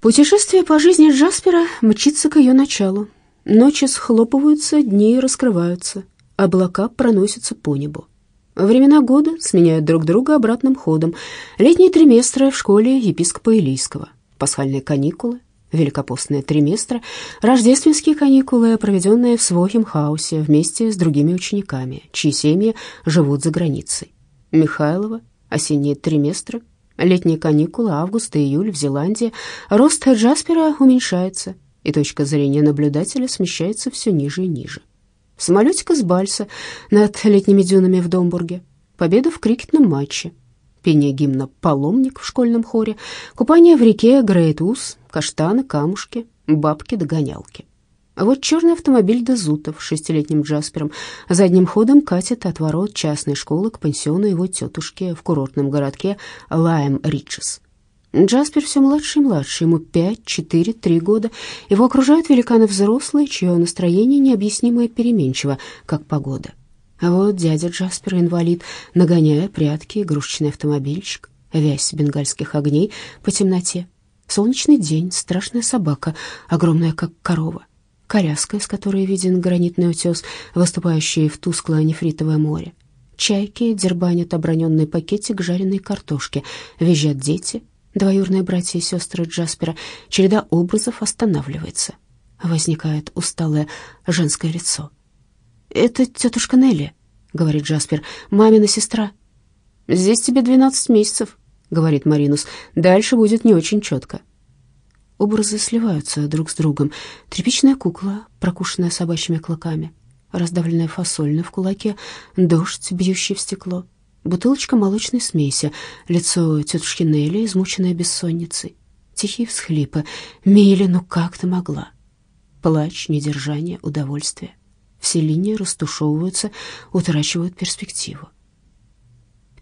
Путешествие по жизни Джаспера мчится к ее началу. Ночи схлопываются, дни раскрываются, облака проносятся по небу. Времена года сменяют друг друга обратным ходом. Летние триместры в школе епископа Илийского, пасхальные каникулы, великопостные триместры, рождественские каникулы, проведенные в Свохим-хаусе вместе с другими учениками, чьи семьи живут за границей. Михайлова, осенние триместры, летние каникулы, август и июль в Зеландии. Рост Джаспера уменьшается, и точка зрения наблюдателя смещается все ниже и ниже. Самолетик из Бальса над летними дюнами в Домбурге, победа в крикетном матче, пение гимна «Паломник» в школьном хоре, купание в реке Грейт-Ус, каштаны, камушки, бабки-догонялки. А вот черный автомобиль Дезутов с шестилетним Джаспером задним ходом катит от ворот частной школы к пансиону его тетушки в курортном городке Лайм-Риджес. Джаспер все младше и младше, ему пять, четыре, три года. Его окружают великаны взрослые, чье настроение необъяснимо и переменчиво, как погода. А вот дядя Джаспер, инвалид, нагоняя прятки, игрушечный автомобильчик, вязь бенгальских огней по темноте. Солнечный день, страшная собака, огромная, как корова. Коляска, из которой виден гранитный утес, выступающий в тусклое нефритовое море. Чайки дербанят оброненный пакетик жареной картошки. Визжат дети, двоюрные братья и сестры Джаспера. Череда образов останавливается. Возникает усталое женское лицо. «Это тетушка Нелли», — говорит Джаспер, — «мамина сестра». «Здесь тебе двенадцать месяцев», — говорит Маринус. «Дальше будет не очень четко». Образы сливаются друг с другом. Тряпичная кукла, прокушенная собачьими клыками, раздавленная фасольная в кулаке, дождь, бьющий в стекло, бутылочка молочной смеси, лицо тетушки Нелли, измученное бессонницей, тихие всхлипы. «Милли, ну как ты могла?» Плач, недержание, удовольствие. Все линии растушевываются, утрачивают перспективу.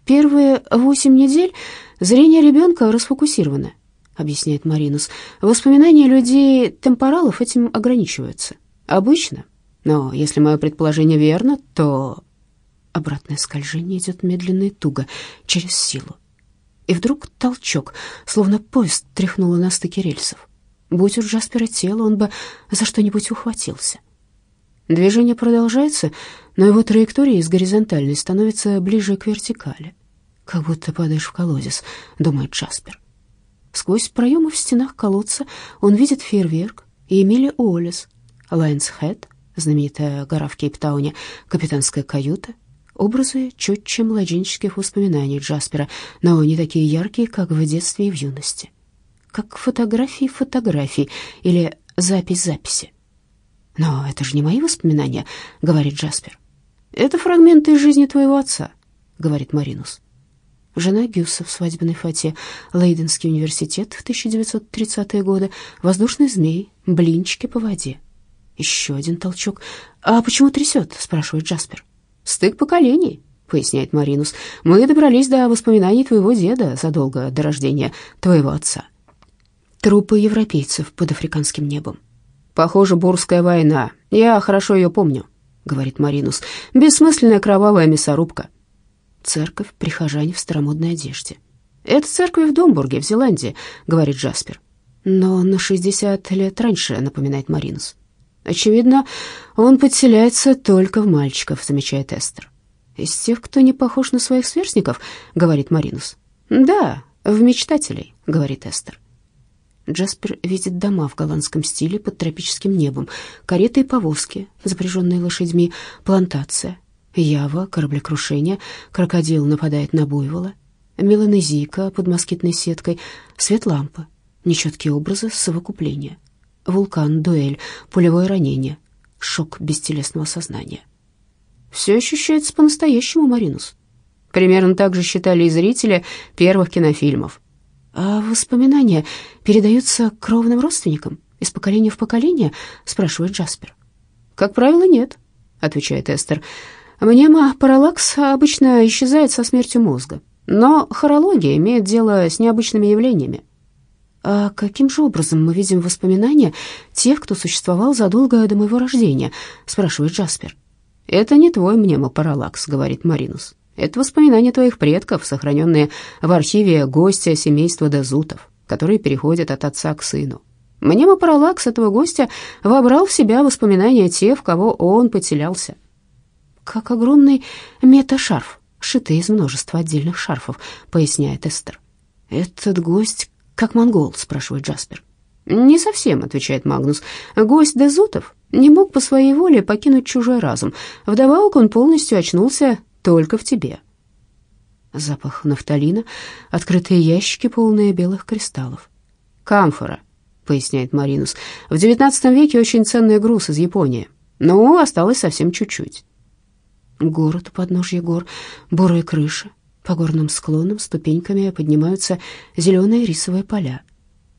Первые восемь недель зрение ребенка расфокусировано, объясняет Маринус. Воспоминания людей-темпоралов этим ограничиваются. Обычно. Но если мое предположение верно, то... Обратное скольжение идет медленно и туго, через силу. И вдруг толчок, словно поезд тряхнуло на стыке рельсов. Будь у Джаспера тело, он бы за что-нибудь ухватился. Движение продолжается, но его траектория из горизонтальной становится ближе к вертикали. «Как будто падаешь в колодец», — думает Джаспер. Сквозь проемы в стенах колодца он видит фейерверк и Эмили Уоллес, Лайонс-Хед, знаменитая гора в Кейптауне, капитанская каюта, образы четче младенческих воспоминаний Джаспера, но не такие яркие, как в детстве и в юности. Как фотографии фотографий или запись записи. «Но это же не мои воспоминания», — говорит Джаспер. «Это фрагменты из жизни твоего отца», — говорит Маринус. Жена Гюса в свадебной фате, Лейденский университет в 1930-е годы, воздушный змей, блинчики по воде. Еще один толчок. «А почему трясет?» — спрашивает Джаспер. «Стык поколений», — поясняет Маринус. «Мы добрались до воспоминаний твоего деда задолго до рождения твоего отца». Трупы европейцев под африканским небом. Похоже, Бурская война. Я хорошо ее помню, говорит Маринус. Бессмысленная кровавая мясорубка. Церковь, прихожане в старомодной одежде. Это церковь в Домбурге, в Зеландии, говорит Джаспер. Но на 60 лет раньше, напоминает Маринус. Очевидно, он подселяется только в мальчиков, замечает Эстер. Из тех, кто не похож на своих сверстников, говорит Маринус. Да, в мечтателей, говорит Эстер. Джаспер видит дома в голландском стиле под тропическим небом, кареты и повозки, запряженные лошадьми, плантация, ява, кораблекрушение, крокодил нападает на буйвола, меланезийка под москитной сеткой, свет лампы, нечеткие образы совокупления, вулкан, дуэль, пулевое ранение, шок бестелесного сознания. Все ощущается по-настоящему, Маринус. Примерно так же считали и зрители первых кинофильмов. «А воспоминания передаются кровным родственникам из поколения в поколение?» — спрашивает Джаспер. «Как правило, нет», — отвечает Эстер. «Мнемопараллакс обычно исчезает со смертью мозга, но хорология имеет дело с необычными явлениями. А каким же образом мы видим воспоминания тех, кто существовал задолго до моего рождения?» — спрашивает Джаспер. «Это не твой мнемопараллакс», — говорит Маринус. Это воспоминания твоих предков, сохраненные в архиве гостя семейства Дезутов. которые переходят от отца к сыну. Мнемопараллакс этого гостя вобрал в себя воспоминания тех, в кого он потерялся. «Как огромный меташарф, шитый из множества отдельных шарфов», — поясняет Эстер. «Этот гость как монгол?» — спрашивает Джаспер. «Не совсем», — отвечает Магнус. «Гость Дезутов не мог по своей воле покинуть чужой разум. Вдобавок он полностью очнулся только в тебе». Запах нафталина, открытые ящики, полные белых кристаллов. «Камфора», — поясняет Маринус. «В девятнадцатом веке очень ценный груз из Японии, но осталось совсем чуть-чуть». Город у подножья гор, бурые крыши. По горным склонам ступеньками поднимаются зеленые рисовые поля.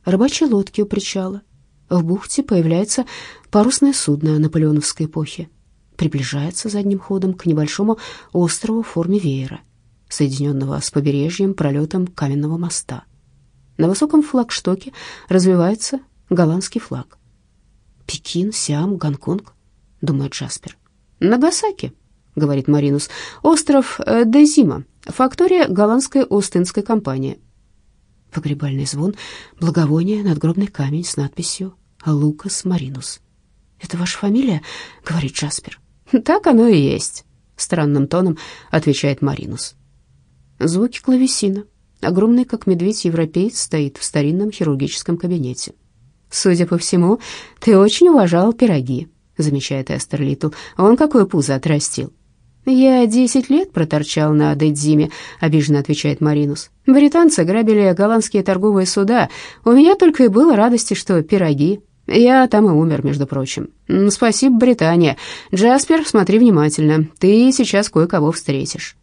Рыбачьи лодки у причала. В бухте появляется парусное судно наполеоновской эпохи. Приближается задним ходом к небольшому острову в форме веера, соединенного с побережьем пролетом каменного моста. На высоком флагштоке развивается голландский флаг. «Пекин, Сиам, Гонконг», — думает Джаспер. «Нагасаки», — говорит Маринус. «Остров э, Дезима, фактория голландской Остинской компании». Погребальный звон, благовоние, надгробный камень с надписью «Лукас Маринус». «Это ваша фамилия?» — говорит Джаспер. «Так оно и есть», — странным тоном отвечает Маринус. Звуки клавесина. Огромный, как медведь-европеец, стоит в старинном хирургическом кабинете. «Судя по всему, ты очень уважал пироги», — замечает Эстер Литл. «Он какое пузо отрастил». «Я десять лет проторчал на Дэдзиме», — обиженно отвечает Маринус. «Британцы грабили голландские торговые суда. У меня только и было радости, что пироги. Я там и умер, между прочим. Спасибо, Британия. Джаспер, смотри внимательно. Ты сейчас кое-кого встретишь».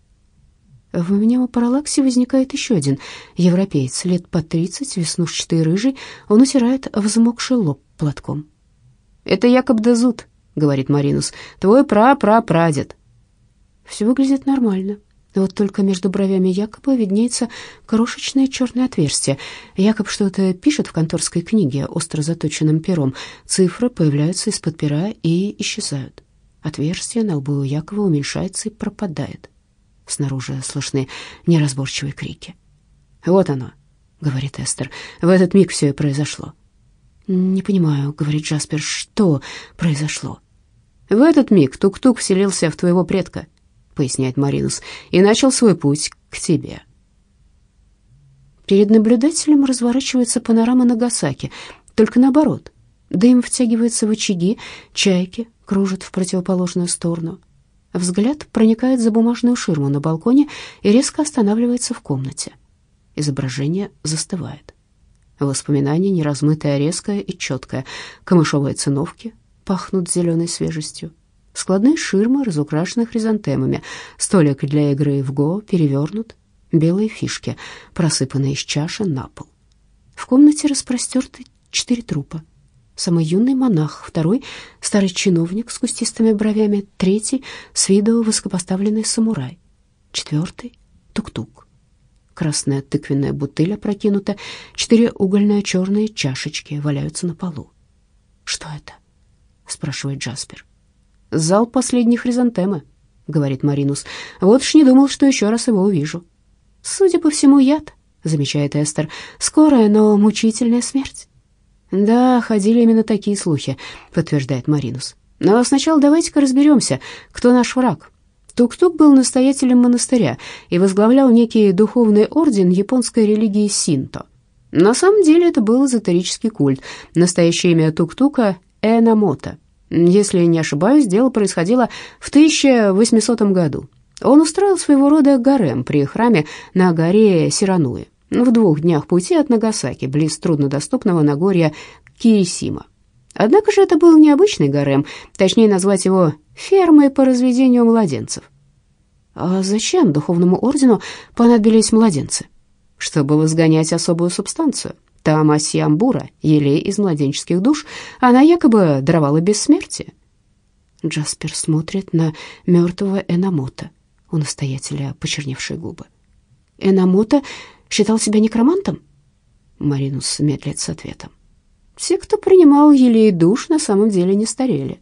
В параллаксе возникает еще один европеец, лет по тридцать, веснушчатый рыжий. Он утирает взмокший лоб платком. «Это Якоб Дезут», — говорит Маринус, — «твой пра-пра-прадед». Все выглядит нормально. Вот только между бровями Якоба виднеется крошечное черное отверстие. Якоб что-то пишет в конторской книге остро заточенным пером. Цифры появляются из-под пера и исчезают. Отверстие на лбу Якова уменьшается и пропадает. Снаружи слышны неразборчивые крики. «Вот оно», — говорит Эстер. «В этот миг все и произошло». «Не понимаю», — говорит Джаспер, — «что произошло?» «В этот миг тук-тук вселился в твоего предка», поясняет Маринус, и начал свой путь к тебе. Перед наблюдателем разворачивается панорама Нагасаки, только наоборот. Дым втягивается в очаги, чайки кружат в противоположную сторону. Взгляд проникает за бумажную ширму на балконе и резко останавливается в комнате. Изображение застывает. Воспоминание неразмытое, резкое и четкое. Камышовые циновки пахнут зеленой свежестью складные ширмы, разукрашены хризантемами, столик для игры в го перевернут, белые фишки, просыпанные из чаши на пол. В комнате распростерты четыре трупа. Самый юный монах, второй — старый чиновник с кустистыми бровями, третий — с виду высокопоставленный самурай, четвертый — тук-тук. Красная тыквенная бутыль опрокинута, четыре угольно-черные чашечки валяются на полу. «Что это?» — спрашивает Джаспер. «Зал последней хризантемы», — говорит Маринус. «Вот уж не думал, что еще раз его увижу». «Судя по всему, яд», — замечает Эстер. «Скорая, но мучительная смерть». «Да, ходили именно такие слухи», — подтверждает Маринус. «Но сначала давайте-ка разберемся, кто наш враг». Тук-Тук был настоятелем монастыря и возглавлял некий духовный орден японской религии синто. На самом деле это был эзотерический культ. Настоящее имя Тук-Тука — Энамото — если не ошибаюсь, дело происходило в 1800 году. Он устроил своего рода гарем при храме на горе Сирануи, в двух днях пути от Нагасаки, близ труднодоступного Нагорья Киесима. Однако же это был необычный гарем, точнее назвать его фермой по разведению младенцев. А зачем духовному ордену понадобились младенцы? Чтобы возгонять особую субстанцию — там Асиамбура, елей из младенческих душ, она якобы даровала бессмертие. Джаспер смотрит на мертвого Энамота, у настоятеля почерневшие губы. Энамота считал себя некромантом? Маринус медлит с ответом. Все, кто принимал елей душ, на самом деле не старели.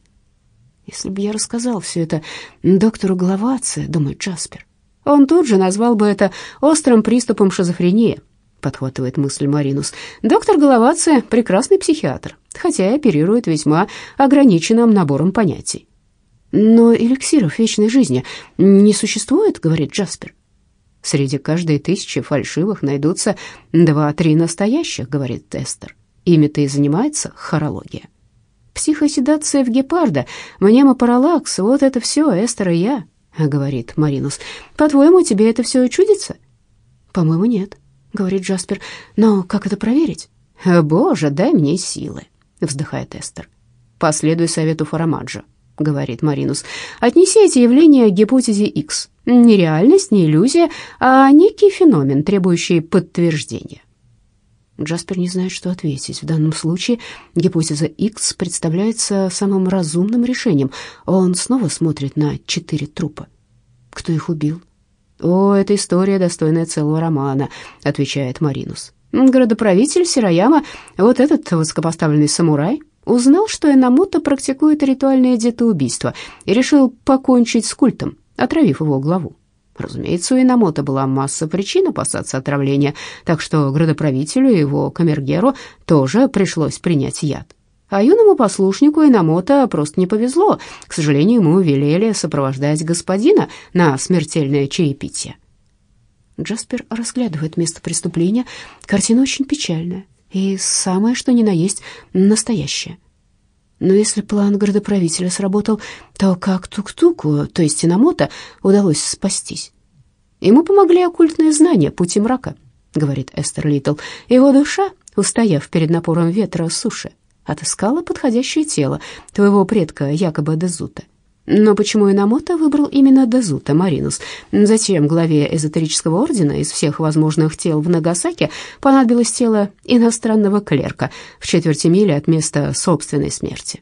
Если бы я рассказал все это доктору Главаце, думает Джаспер, он тут же назвал бы это острым приступом шизофрении. Подхватывает мысль Маринус. Доктор Головация — прекрасный психиатр, хотя и оперирует весьма ограниченным набором понятий. «Но эликсиров вечной жизни не существует», — говорит Джаспер. «Среди каждой тысячи фальшивых найдутся два-три настоящих», — говорит Эстер. «Ими-то и занимается хорология». «Психоседация в гепарда, мнемопараллакс — вот это все, Эстер и я», — говорит Маринус. «По-твоему, тебе это все чудится?» «По-моему, нет», — говорит Джаспер. «Но как это проверить?» «Боже, дай мне силы», — вздыхает Эстер. «Последуй совету Фарамаджо», — говорит Маринус. «Отнеси эти явления к гипотезе X. Не реальность, не иллюзия, а некий феномен, требующий подтверждения». Джаспер не знает, что ответить. В данном случае гипотеза X представляется самым разумным решением. Он снова смотрит на четыре трупа. Кто их убил? «О, эта история достойная целого романа», — отвечает Маринус. «Городоправитель Сирояма, вот этот высокопоставленный самурай, узнал, что Энамото практикует ритуальное детоубийство и решил покончить с культом, отравив его главу. Разумеется, у Инамото была масса причин опасаться отравления, так что градоправителю и его камергеру тоже пришлось принять яд. А юному послушнику Инамото просто не повезло. К сожалению, ему велели сопровождать господина на смертельное чаепитие. Джаспер разглядывает место преступления. Картина очень печальная и самое что ни на есть настоящее. Но если план городоправителя сработал, то как Тук-Туку, то есть Инамото, удалось спастись? Ему помогли оккультные знания пути мрака, говорит Эстер Литл. Его душа, устояв перед напором ветра суши, отыскала подходящее тело твоего предка якобы Дезута. Но почему Инамото выбрал именно Дезута Маринус? Зачем главе эзотерического ордена из всех возможных тел в Нагасаки понадобилось тело иностранного клерка в четверти мили от места собственной смерти?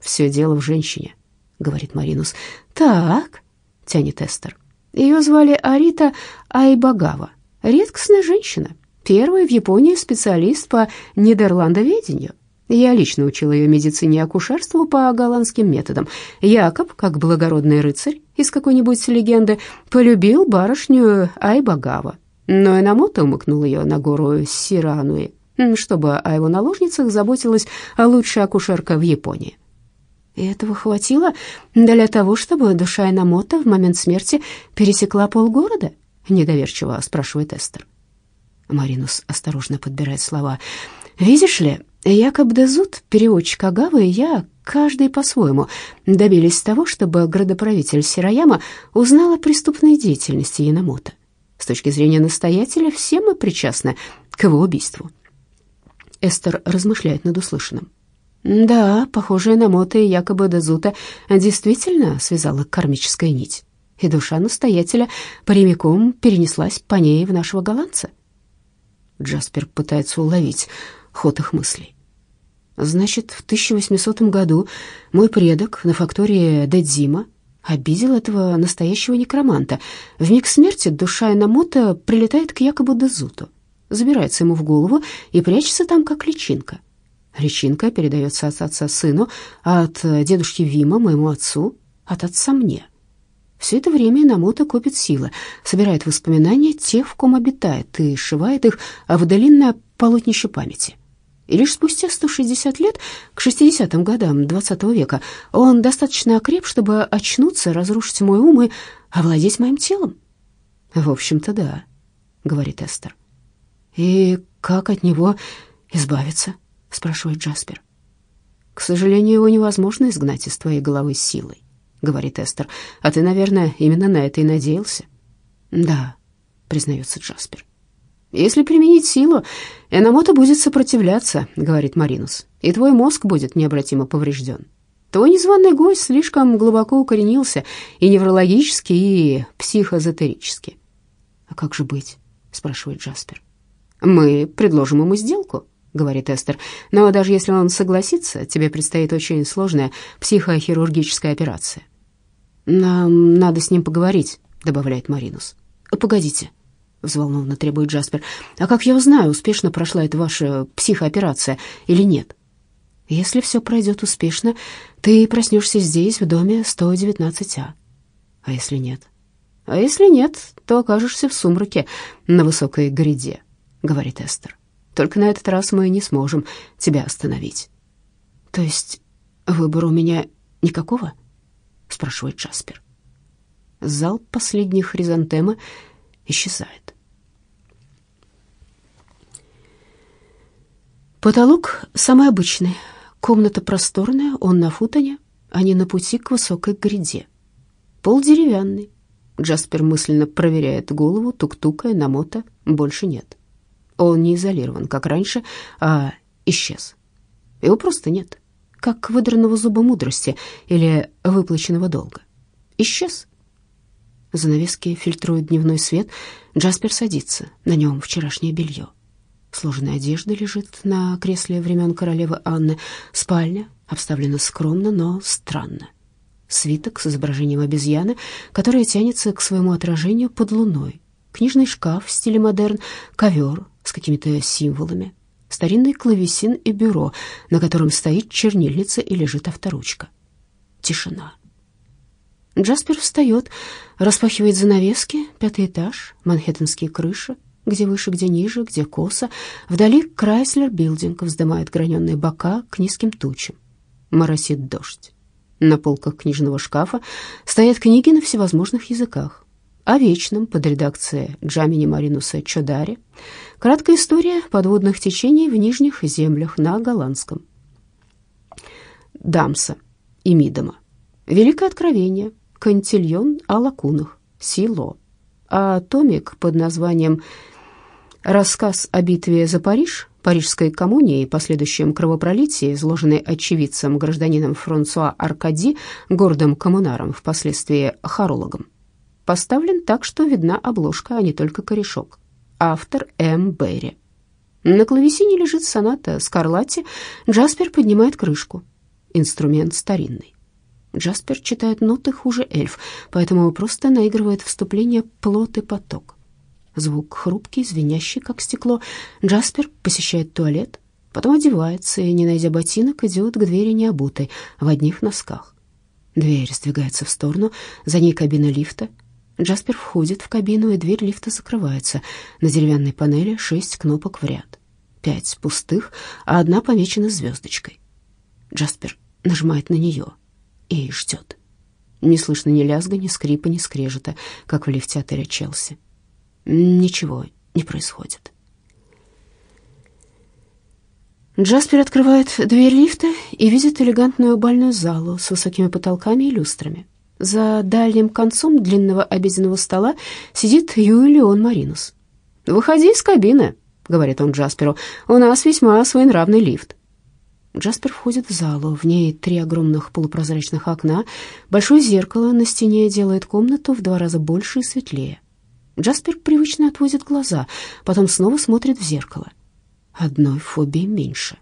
«Все дело в женщине», — говорит Маринус. «Так», — тянет Эстер. Ее звали Арита Айбагава. Редкостная женщина, первый в Японии специалист по нидерландоведению. Я лично учил ее медицине и акушерству по голландским методам. Якоб, как благородный рыцарь из какой-нибудь легенды, полюбил барышню Айбагава. Но Энамото умыкнул ее на гору Сирануи, чтобы о его наложницах заботилась лучшая акушерка в Японии. И этого хватило для того, чтобы душа Энамото в момент смерти пересекла полгорода? Недоверчиво спрашивает Эстер. Маринус осторожно подбирает слова. «Видишь ли, Якоб Дезут, переводчик Агавы, и я, каждый по-своему, добились того, чтобы градоправитель Сирояма узнал о преступной деятельности Янамото. С точки зрения настоятеля, все мы причастны к его убийству». Эстер размышляет над услышанным. Да, похоже, Янамото и якобы Дезута действительно связала кармическая нить, и душа настоятеля прямиком перенеслась по ней в нашего голландца. Джаспер пытается уловить ход их мыслей. Значит, в 1800 году мой предок на фактории Дэдзима обидел этого настоящего некроманта. В миг смерти душа Инамото прилетает к якобы Дезуту, забирается ему в голову и прячется там, как личинка. Личинка передается от отца сыну, а от дедушки Вима моему отцу, от отца мне. Все это время Инамото копит силы, собирает воспоминания тех, в ком обитает, и сшивает их в длинное полотнище памяти. И лишь спустя 160 лет, к 60-м годам XX века, он достаточно окреп, чтобы очнуться, разрушить мой ум и овладеть моим телом. «В общем-то, да», — говорит Эстер. «И как от него избавиться?» — спрашивает Джаспер. «К сожалению, его невозможно изгнать из твоей головы силой», — говорит Эстер. «А ты, наверное, именно на это и надеялся?» «Да», — признается Джаспер. «Если применить силу, Энамото будет сопротивляться», — говорит Маринус, «и твой мозг будет необратимо поврежден. Твой незваный гость слишком глубоко укоренился и неврологически, и психоэзотерически». «А как же быть?» — спрашивает Джаспер. «Мы предложим ему сделку», — говорит Эстер. «Но даже если он согласится, тебе предстоит очень сложная психохирургическая операция». «Нам надо с ним поговорить», — добавляет Маринус. «Погодите», взволнованно требует Джаспер. «А как я узнаю, успешно прошла эта ваша психооперация или нет?» «Если все пройдет успешно, ты проснешься здесь, в доме 119А. А если нет?» «А если нет, то окажешься в сумраке на высокой гряде», — говорит Эстер. «Только на этот раз мы не сможем тебя остановить». «То есть выбора у меня никакого?» — спрашивает Джаспер. Зал последней хризантемы исчезает. Потолок самый обычный, комната просторная, он на футоне, а не на пути к высокой гряде. Пол деревянный. Джаспер мысленно проверяет голову, тук-тукая, намота, больше нет. Он не изолирован, как раньше, а исчез. Его просто нет, как выдранного зуба мудрости или выплаченного долга. Исчез. Занавески фильтруют дневной свет. Джаспер садится, на нем вчерашнее белье. Сложенная одежда лежит на кресле времен королевы Анны. Спальня обставлена скромно, но странно. Свиток с изображением обезьяны, которая тянется к своему отражению под луной. Книжный шкаф в стиле модерн, ковер с какими-то символами, старинный клавесин и бюро, на котором стоит чернильница и лежит авторучка. Тишина. Джаспер встает, распахивает занавески, пятый этаж, манхэттенские крыши, где выше, где ниже, где косо. Вдали Крайслер Билдинг вздымает граненые бока к низким тучам. Моросит дождь. На полках книжного шкафа стоят книги на всевозможных языках. О вечном под редакцией Джамини Маринуса Чодари. Краткая история подводных течений в нижних землях на голландском. Дамса и Мидома. Великое откровение. Кантильон о лакунах. Сило. А томик под названием Рассказ о битве за Париж, Парижской коммуне и последующем кровопролитии, изложенный очевидцем гражданином Франсуа Аркади, гордым коммунаром, впоследствии хорологом. Поставлен так, что видна обложка, а не только корешок. Автор М. Берри. На клавесине лежит соната Скарлатти. Джаспер поднимает крышку. Инструмент старинный. Джаспер читает ноты хуже эльф, поэтому просто наигрывает вступление плот и поток. Звук хрупкий, звенящий, как стекло. Джаспер посещает туалет, потом одевается и, не найдя ботинок, идет к двери необутой, в одних носках. Дверь сдвигается в сторону, за ней кабина лифта. Джаспер входит в кабину, и дверь лифта закрывается. На деревянной панели шесть кнопок в ряд. Пять пустых, а одна помечена звездочкой. Джаспер нажимает на нее и ждет. Не слышно ни лязга, ни скрипа, ни скрежета, как в лифте отеля Челси. Ничего не происходит. Джаспер открывает дверь лифта и видит элегантную бальную залу с высокими потолками и люстрами. За дальним концом длинного обеденного стола сидит Юлион Маринус. «Выходи из кабины», — говорит он Джасперу, — «у нас весьма своенравный лифт». Джаспер входит в залу, в ней три огромных полупрозрачных окна, большое зеркало на стене делает комнату в два раза больше и светлее. Джаспер привычно отводит глаза, потом снова смотрит в зеркало. Одной фобии меньше.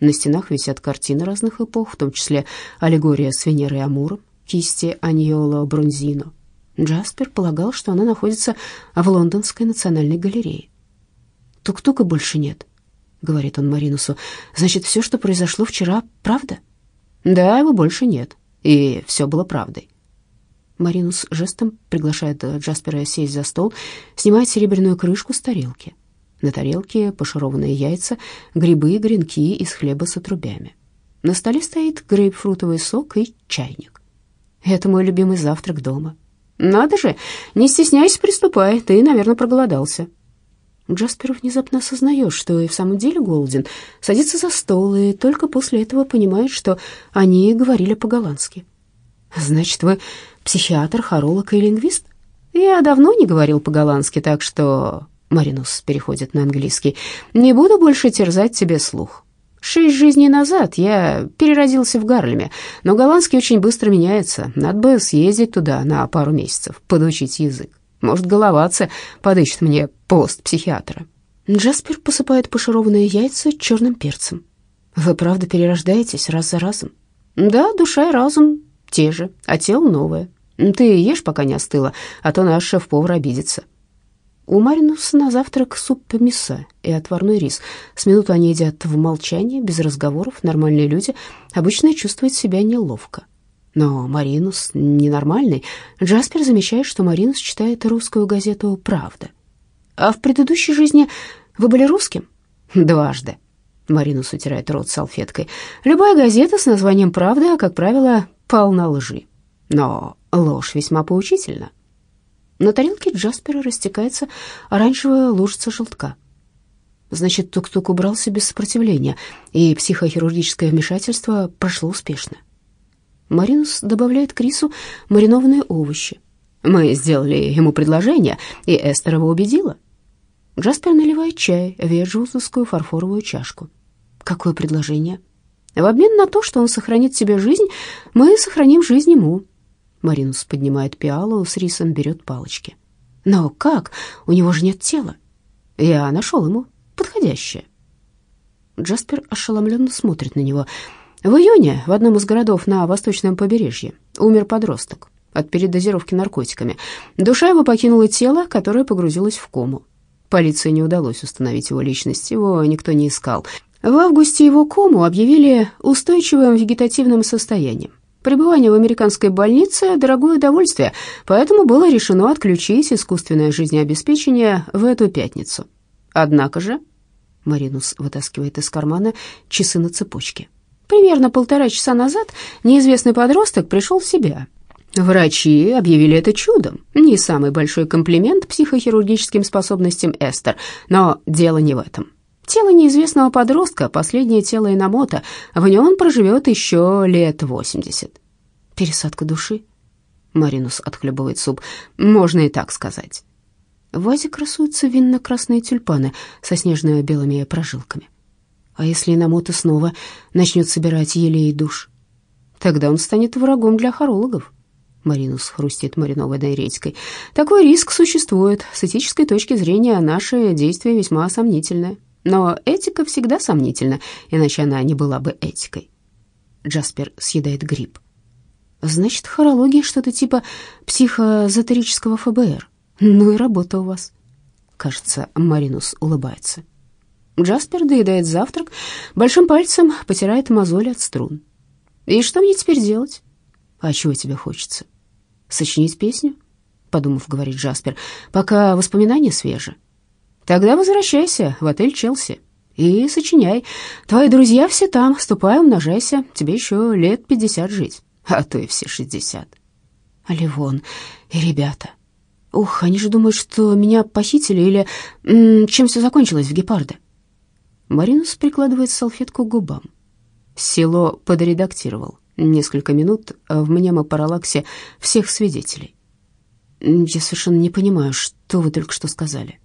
На стенах висят картины разных эпох, в том числе аллегория с Венерой и Амуром, кисти Аньоло Бронзино. Джаспер полагал, что она находится в Лондонской национальной галерее. «Тук-тука больше нет», — говорит он Маринусу. «Значит, все, что произошло вчера, правда?» «Да, его больше нет, и все было правдой. Маринус жестом приглашает Джаспера сесть за стол, снимает серебряную крышку с тарелки. На тарелке пошарованные яйца, грибы и гренки из хлеба с отрубями. На столе стоит грейпфрутовый сок и чайник. Это мой любимый завтрак дома. Надо же, не стесняйся, приступай, ты, наверное, проголодался. Джаспер внезапно осознает, что и в самом деле голоден, садится за стол и только после этого понимает, что они говорили по-голландски. «Значит, вы психиатр, хоролог и лингвист. Я давно не говорил по-голландски, так что...» Маринус переходит на английский. «Не буду больше терзать тебе слух. Шесть жизней назад я переродился в Гарлеме, но голландский очень быстро меняется. Надо бы съездить туда на пару месяцев, подучить язык. Может, головаться подыщет мне пост психиатра». Джаспер посыпает пошарованные яйца черным перцем. «Вы правда перерождаетесь раз за разом?» «Да, душа и разум те же, а тело новое. Ты ешь, пока не остыло, а то наш шеф-повар обидится». У Маринуса на завтрак суп мяса и отварной рис. С минуту они едят в молчании, без разговоров. Нормальные люди обычно чувствуют себя неловко. Но Маринус ненормальный. Джаспер замечает, что Маринус читает русскую газету «Правда». А в предыдущей жизни Вы были русским?» «Дважды». Маринус утирает рот салфеткой. «Любая газета с названием «Правда», как правило, полна лжи. Но ложь весьма поучительна». На тарелке Джаспера растекается оранжевая лужица желтка. Значит, тук-тук убрался без сопротивления, и психохирургическое вмешательство прошло успешно. Маринус добавляет к рису маринованные овощи. Мы сделали ему предложение, и Эстер его убедила. Джаспер наливает чай в веджусовскую фарфоровую чашку. Какое предложение? В обмен на то, что он сохранит себе жизнь, мы сохраним жизнь ему. Маринус поднимает пиалу с рисом, берет палочки. Но как? У него же нет тела. Я нашел ему подходящее. Джаспер ошеломленно смотрит на него. В июне в одном из городов на восточном побережье умер подросток от передозировки наркотиками. Душа его покинула тело, которое погрузилось в кому. Полиции не удалось установить его личность, его никто не искал. В августе его кому объявили устойчивым вегетативным состоянием. Пребывание в американской больнице – дорогое удовольствие, поэтому было решено отключить искусственное жизнеобеспечение в эту пятницу. Однако же Маринус вытаскивает из кармана часы на цепочке. Примерно полтора часа назад неизвестный подросток пришел в себя. Врачи объявили это чудом. Не самый большой комплимент психохирургическим способностям Эстер, но дело не в этом. Тело неизвестного подростка, последнее тело Иномота, в нем проживет еще лет восемьдесят. Пересадка души? Маринус отхлебывает суп. Можно и так сказать. В вазе красуются винно-красные тюльпаны со снежно-белыми прожилками. А если Иномота снова начнет собирать елей душ? Тогда он станет врагом для хорологов. Маринус хрустит маринованной редькой. Такой риск существует. С этической точки зрения наши действия весьма сомнительны. Но этика всегда сомнительна, иначе она не была бы этикой. Джаспер съедает гриб. Значит, хорология что-то типа психозотерического ФБР. Ну и работа у вас. Кажется, Маринус улыбается. Джаспер доедает завтрак, большим пальцем потирает мозоль от струн. И что мне теперь делать? А чего тебе хочется? Сочинить песню? Подумав, говорит Джаспер, пока воспоминания свежи. Тогда возвращайся в отель «Челси» и сочиняй. Твои друзья все там, ступай, умножайся, тебе еще лет пятьдесят жить, а то и все шестьдесят. А Ливон и ребята. Ух, они же думают, что меня похитили или м, чем все закончилось в Гепарде. Маринус прикладывает салфетку к губам. Село подредактировал несколько минут в мнемопараллаксе всех свидетелей. Я совершенно не понимаю, что вы только что сказали.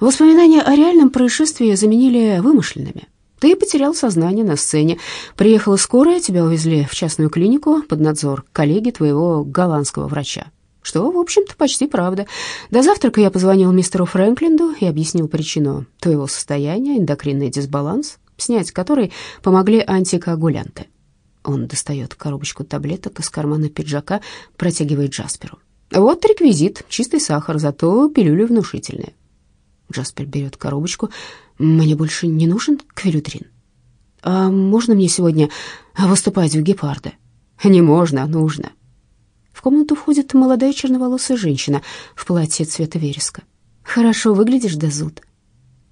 Воспоминания о реальном происшествии заменили вымышленными. Ты потерял сознание на сцене. Приехала скорая, тебя увезли в частную клинику под надзор коллеги твоего голландского врача. Что, в общем-то, почти правда. До завтрака я позвонил мистеру Фрэнклинду и объяснил причину твоего состояния, эндокринный дисбаланс, снять который помогли антикоагулянты. Он достает коробочку таблеток из кармана пиджака, протягивает Джасперу. Вот реквизит, чистый сахар, зато пилюли внушительные. Джаспер берет коробочку. Мне больше не нужен квилютрин. А можно мне сегодня выступать в гепарда? Не можно, нужно. В комнату входит молодая черноволосая женщина в платье цвета вереска. Хорошо выглядишь, Дезут.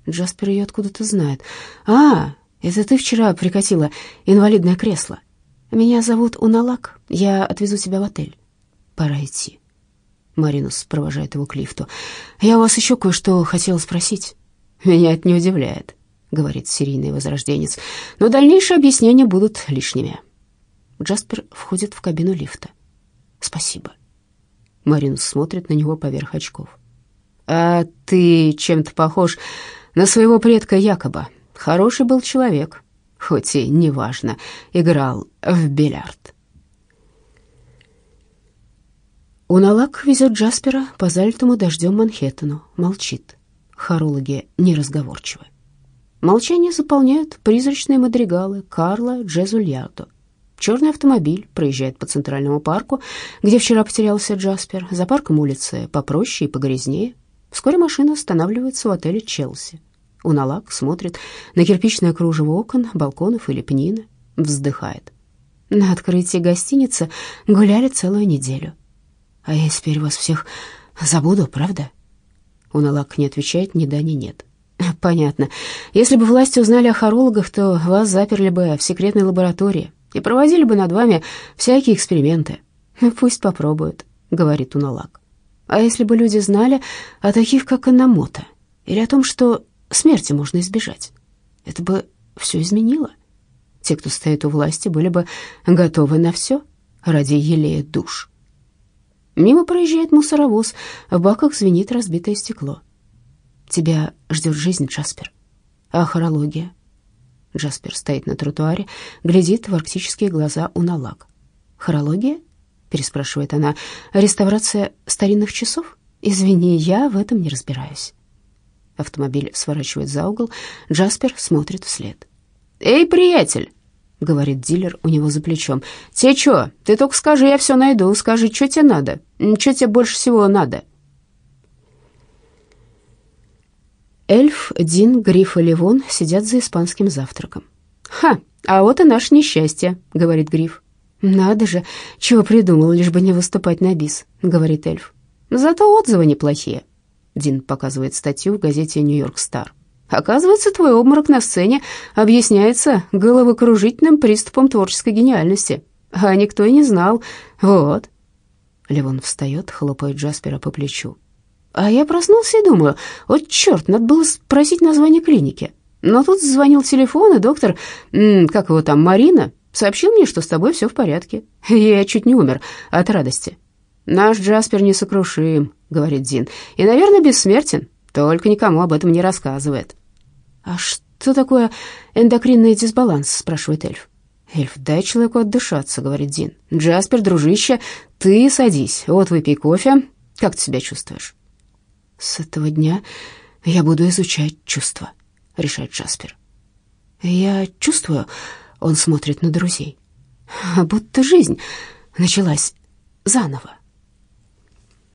Джаспер ее откуда-то знает. А, это ты вчера прикатила инвалидное кресло. Меня зовут Уналак. Я отвезу тебя в отель. Пора идти. Маринус провожает его к лифту. «Я у вас еще кое-что хотела спросить». «Меня это не удивляет», — говорит серийный возрожденец. «но дальнейшие объяснения будут лишними». Джаспер входит в кабину лифта. «Спасибо». Маринус смотрит на него поверх очков. «А ты чем-то похож на своего предка Якоба. Хороший был человек, хоть и неважно, играл в бильярд». Уналак везет Джаспера по залитому дождем Манхэттену, молчит. Хорологи неразговорчивы. Молчание заполняют призрачные мадригалы Карла Джезульярдо. Черный автомобиль проезжает по Центральному парку, где вчера потерялся Джаспер. За парком улицы попроще и погрязнее. Вскоре машина останавливается в отеле «Челси». Уналак смотрит на кирпичное кружево окон, балконов и лепнины, вздыхает. На открытии гостиницы гуляли целую неделю. А я теперь вас всех забуду, правда? Уналак не отвечает ни да, ни нет. понятно. Если бы власти узнали о хорологах, то вас заперли бы в секретной лаборатории и проводили бы над вами всякие эксперименты. Пусть попробуют, говорит Уналак. А если бы люди знали о таких, как Анамото, или о том, что смерти можно избежать, это бы все изменило. Те, кто стоит у власти, были бы готовы на все ради елея душ. Мимо проезжает мусоровоз, в баках звенит разбитое стекло. Тебя ждет жизнь, Джаспер. А хорология? Джаспер стоит на тротуаре, глядит в арктические глаза у налаг. «Хорология?» — переспрашивает она. «Реставрация старинных часов? Извини, я в этом не разбираюсь». Автомобиль сворачивает за угол, Джаспер смотрит вслед. «Эй, приятель!» — говорит дилер у него за плечом. «Тебе что? Ты только скажи, я все найду. Скажи, что тебе надо? Что тебе больше всего надо?» Эльф, Дин, Гриф и Ливон сидят за испанским завтраком. «Ха, а вот и наше несчастье», — говорит Гриф. «Надо же, чего придумал, лишь бы не выступать на бис», — говорит эльф. «Зато отзывы неплохие», — Дин показывает статью в газете «Нью-Йорк Стар». «Оказывается, твой обморок на сцене объясняется головокружительным приступом творческой гениальности, а никто и не знал. Вот». Ливон встает, хлопает Джаспера по плечу. А я проснулся и думаю, вот черт, надо было спросить название клиники. Но тут звонил телефон, и доктор, как его там, Марина, сообщил мне, что с тобой все в порядке. Я чуть не умер от радости. «Наш Джаспер несокрушим», — говорит Дин, — «и, наверное, бессмертен, только никому об этом не рассказывает». «А что такое эндокринный дисбаланс?» — спрашивает эльф. «Эльф, дай человеку отдышаться», — говорит Дин. «Джаспер, дружище, ты садись, вот выпей кофе. Как ты себя чувствуешь?» «С этого дня я буду изучать чувства», — решает Джаспер. «Я чувствую...» — он смотрит на друзей. «Будто жизнь началась заново».